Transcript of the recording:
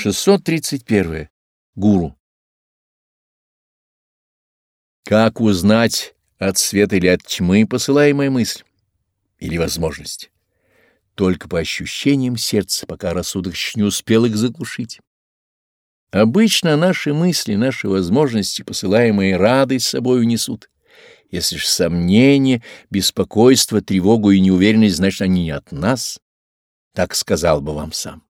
631. Гуру. Как узнать, от света или от тьмы посылаемая мысль или возможность? Только по ощущениям сердца, пока рассудок еще не успел их заглушить. Обычно наши мысли, наши возможности, посылаемые радость с собой. Если же сомнение, беспокойство, тревогу и неуверенность, значит, они не от нас. Так сказал бы вам сам.